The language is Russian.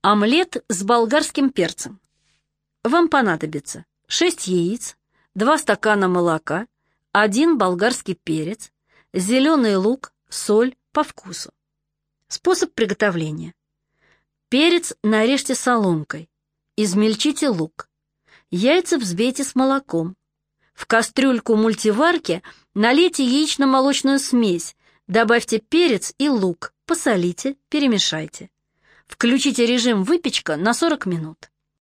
Омлет с болгарским перцем. Вам понадобится 6 яиц, 2 стакана молока, 1 болгарский перец, зеленый лук, соль по вкусу. Способ приготовления. Перец нарежьте соломкой. Измельчите лук. Яйца взбейте с молоком. В кастрюльку мультиварки налейте яично-молочную смесь, добавьте перец и лук, посолите, перемешайте. Включите режим выпечка на 40 минут.